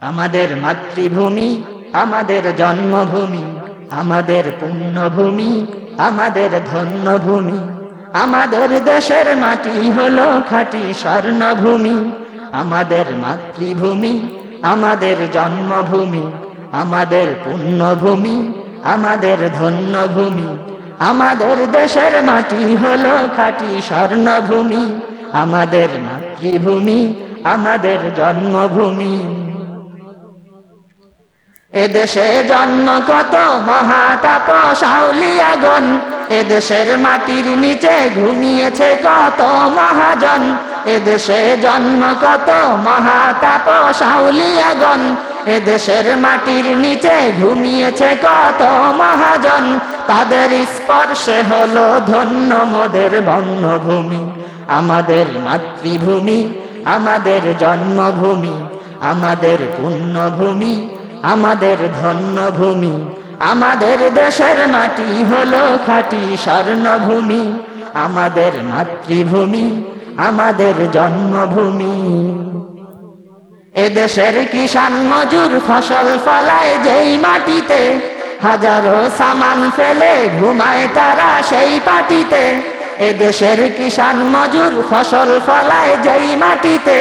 আমাদের মাতৃভূমি, আমাদের জন্মভূমি, আমাদের পুণ্যভূমি, আমাদের ধন্যভূমি, আমাদের দেশের মাটি হলো খাঁটি স্বর্ণভূমি, আমাদের মাতৃভূমি, আমাদের জন্মভূমি, আমাদের পুণ্যভূমি, আমাদের ধন্যভূমি, আমাদের দেশের মাটি হলো খাঁটি স্বর্ণভূমি, আমাদের মাতৃভূমি, আমাদের জন্মভূমি। এদেশে জন্ম কত মহাতাপ আগুন এদেশের মাটির নিচে ঘুমিয়েছে কত মহাজন? এদেশে জন্ম কত মহাতাপ আগুন এদেশের মাটির নিচে ঘুমিয়েছে কত মহাজন? তাদের স্পর্শে হলো ধন্য মোদের বঙ্গভূমি। আমাদের মাতৃভূমি, আমাদের জন্মভূমি, আমাদের পুণ্যভূমি আমাদের ধন্যভূমি, আমাদের দেশের মাটি হলো খাটি স্বর্ণভূমি, আমাদের মাতৃভূমি, আমাদের জন্মভূমি। এদেশের কিষান মজুর ফসল ফলায় যেই মাটিতে, হাজারো সামান ফেলে ঘুমায় তারা সেই পাটিতে, এদেশের কিষান মজুর ফসল ফলায় যেই মাটিতে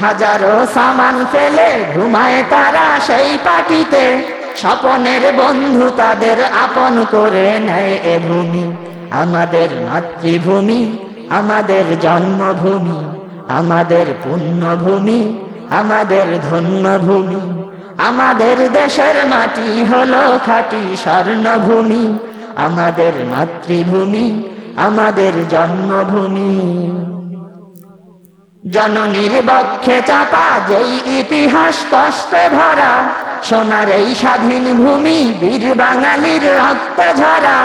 হাজারো সামান ফেলে ঘুমায় তারা সেই পাটিতে স্বপনের বন্ধু তাদের আপন করে নেয় এ ভূমি। আমাদের মাতৃভূমি, আমাদের জন্মভূমি, আমাদের পুণ্যভূমি, আমাদের ধন্যভূমি। আমাদের দেশের মাটি হলো খাটি স্বর্ণভূমি। আমাদের মাতৃভূমি, আমাদের জন্মভূমি। জননীর বক্ষে চাপা, যেই ইতিহাস কষ্টে ভরা, সোনার এই স্বাধীন ভূমি বীর বাঙালির রক্ত ঝরা।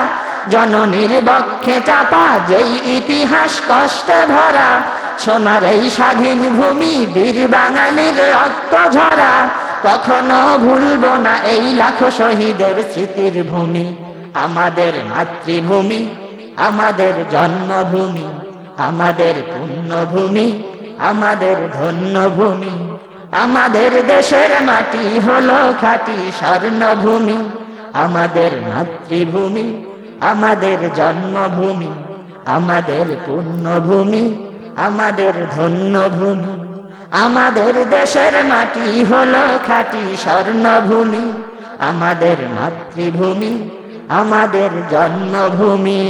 জননীর বক্ষে চাপা, যেই ইতিহাস কষ্টে ভরা, সোনার এই স্বাধীন ভূমি বীর বাঙালির রক্ত ঝরা। কখনো ভুলব না এই লাখ শহীদের স্মৃতির ভূমি, আমাদের মাতৃভূমি, আমাদের জন্মভূমি, আমাদের পুণ্যভূমি। আমাদের ধন্যভূমি, আমাদের দেশের মাটি হলো খাটি স্বর্ণভূমি, আমাদের মাতৃভূমি, আমাদের জন্মভূমি, আমাদের পুণ্যভূমি, আমাদের ধন্যভূমি, আমাদের দেশের মাটি হলো খাটি স্বর্ণভূমি, আমাদের মাতৃভূমি, আমাদের জন্মভূমি।